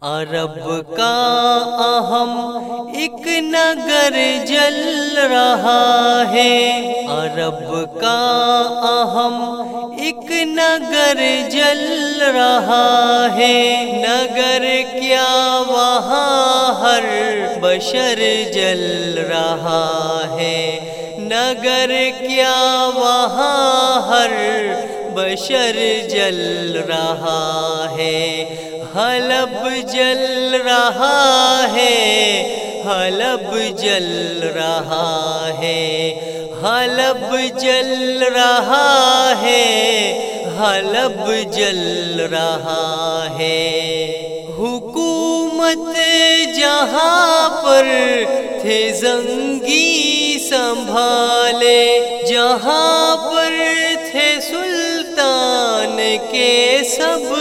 عرب کا اہم ایک نگر جل رہا ہے۔ عرب کا اہم ایک نگر جل رہا ہے۔ نگر کیا وہاں ہر بشر جل رہا ہے۔ نگر کیا وہاں ہر بشر جل رہا ہے۔ حلب جل رہا ہے، حلب جل رہا ہے، حلب جل رہا ہے، حلب جل رہا ہے۔ حکومت جہاں پر تھے زنگی سنبھالے، جہاں پر تھے سلطان کے سب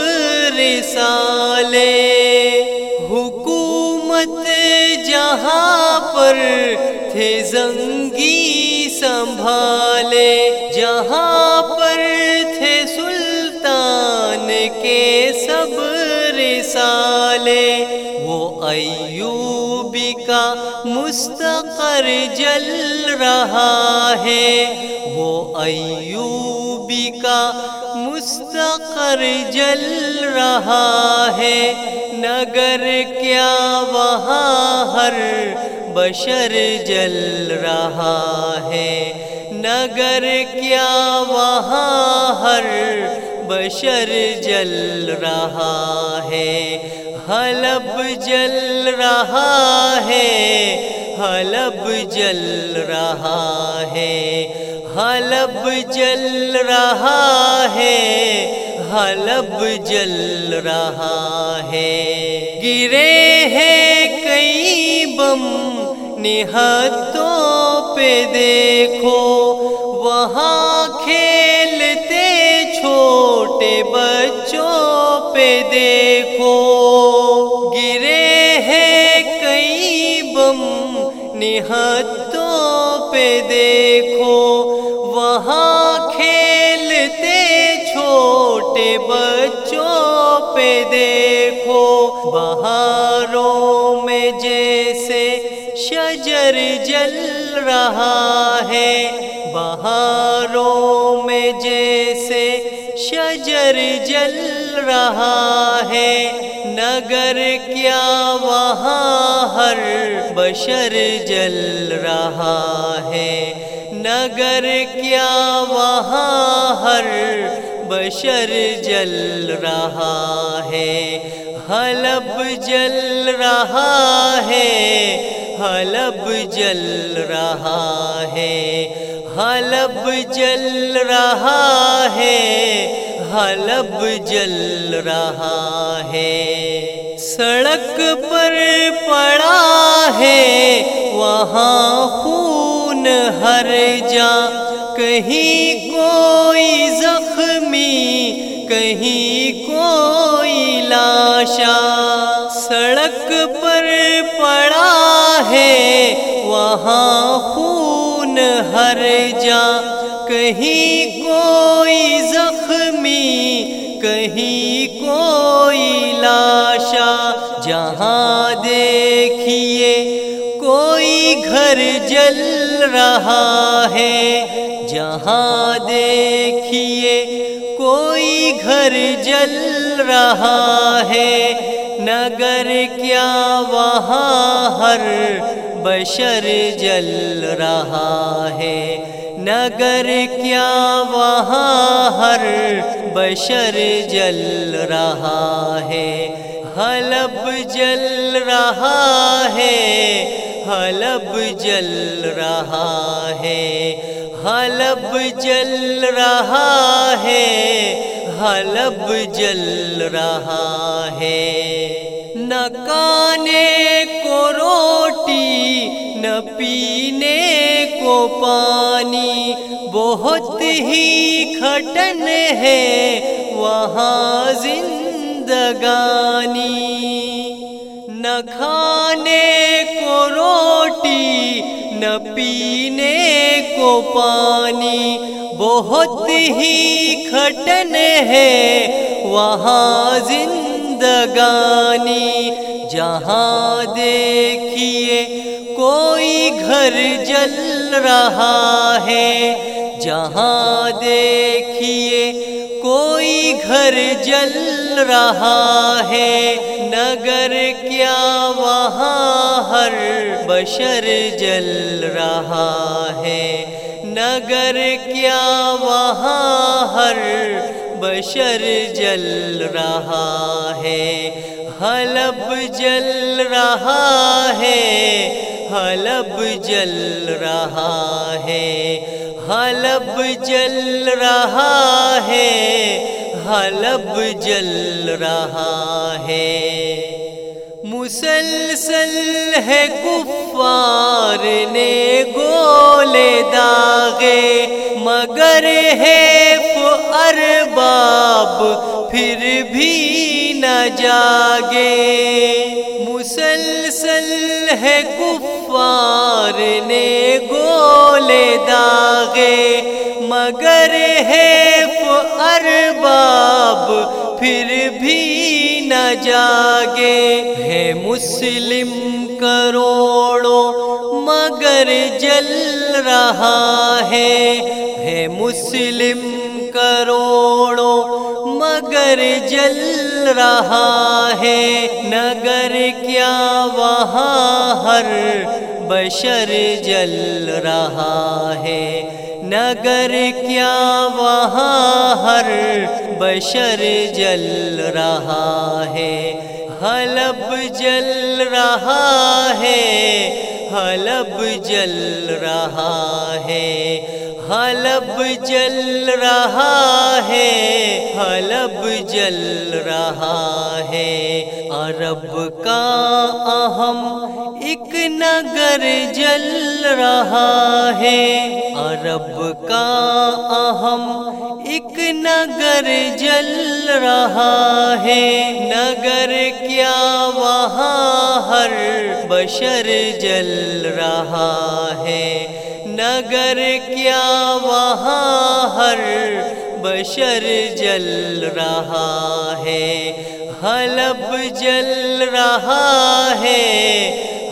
رسالے حکومت جہاں پر تھے زنگی سنبھالے جہاں پر تھے سلطان کے سب رسالے وہ ایوبی کا مستقر جل رہا ہے، وہ ایوبی کا مستقر جل رہا ہے۔ نگر کیا وہاں ہر بشر جل رہا ہے۔ نگر کیا وہاں ہر بشر جل رہا ہے۔ حلب جل رہا ہے، حلب جل رہا ہے۔ حلب جل رہا ہے، حلب جل رہا ہے۔ گرے ہیں کئی بم، نہتوں پہ دیکھو۔ وہاں کھیلتے چھوٹے بچوں پہ دیکھو۔ گرے ہیں کئی بم، نہتوں پہ دیکھو۔ بہاروں میں جیسے شجر جل رہا ہے، بہاروں میں جیسے شجر جل رہا ہے۔ نگر کیا وہاں ہر بشر جل رہا ہے؟ نگر کیا وہاں ہر بشر جل رہا ہے؟ حلب جل رہا ہے، حلب جل رہا ہے، حلب جل رہا ہے، حلب جل رہا ہے۔ سڑک پر پڑا ہے، وہاں خون ہر جا۔ کہیں کوئی زخمی، کہیں کوئی لاشا سڑک پر پڑا ہے، وہاں خون ہر جا۔ کہیں کوئی زخمی، کہیں کوئی لاشا۔ جہاں دیکھیے، کوئی گھر جل رہا ہے۔ جہاں دیکھیے گھر جل رہا ہے۔ نگر کیا وہاں ہر بشر جل رہا ہے۔ نگر کیا وہاں ہر بشر جل رہا ہے۔ حلب جل رہا ہے۔ حلب جل رہا ہے۔ حلب جل رہا ہے۔ حلب جل رہا ہے۔ نہ کانے کو روٹی، نہ پینے کو پانی۔ بہت ہی کھٹن ہے وہاں زندگانی۔ نہ کھانے کو روٹی، نہ پینے کو پانی۔ بہت ہی کھٹن ہے۔ وہاں زندگانی، جہاں دیکھیے کوئی گھر جل رہا ہے۔ جہاں دیکھیے کوئی گھر جل رہا ہے۔ نگر کیا وہاں ہر بشر جل رہا ہے۔ نگر کیا وہاں ہر بشر جل رہا ہے، حلب جل رہا ہے، حلب جل رہا ہے، حلب جل رہا ہے، حلب جل رہا ہے۔ مسلسل ہے کفار نے گولے داغے، مگر ہے ارباب پھر بھی نہ جاگے۔ مسلسل ہے کفار نے گولے داغے، مگر ہے ارباب پھر بھی جاگے ہے مسلم کروڑوں، مگر جل رہا ہے ہے مسلم کروڑوں، مگر جل رہا ہے۔ نگر کیا وہاں ہر بشر جل رہا ہے۔ نگر کیا وہاں ہر بشر جل رہا ہے حلب جل رہا ہے حلب جل رہا ہے۔ حلب جل رہا ہے، حلب جل رہا ہے۔ عرب کا اہم ایک نگر جل رہا ہے۔ عرب کا اہم ایک نگر جل رہا ہے۔ نگر کیا وہاں ہر بشر جل رہا ہے۔ نگر کیا وہاں ہر بشر جل رہا ہے، حلب جل رہا ہے،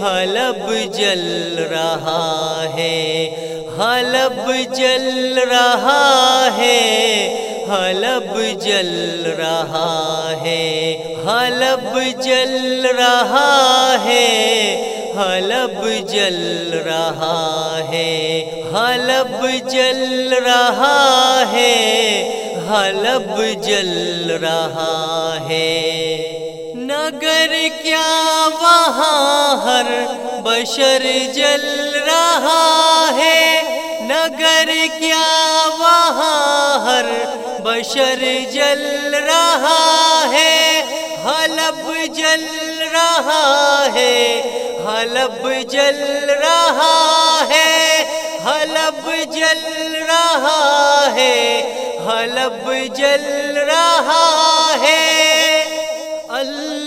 حلب جل رہا ہے، حلب جل رہا ہے، حلب جل رہا ہے، حلب جل رہا ہے حلب جل رہا ہے، حلب جل رہا ہے، حلب جل رہا ہے۔ نگر کیا وہاں ہر بشر جل رہا ہے، نگر کیا وہاں بشر جل رہا ہے، حلب جل رہا ہے، حلب جل رہا ہے، حلب جل رہا ہے، حلب جل رہا ہے۔ اللہ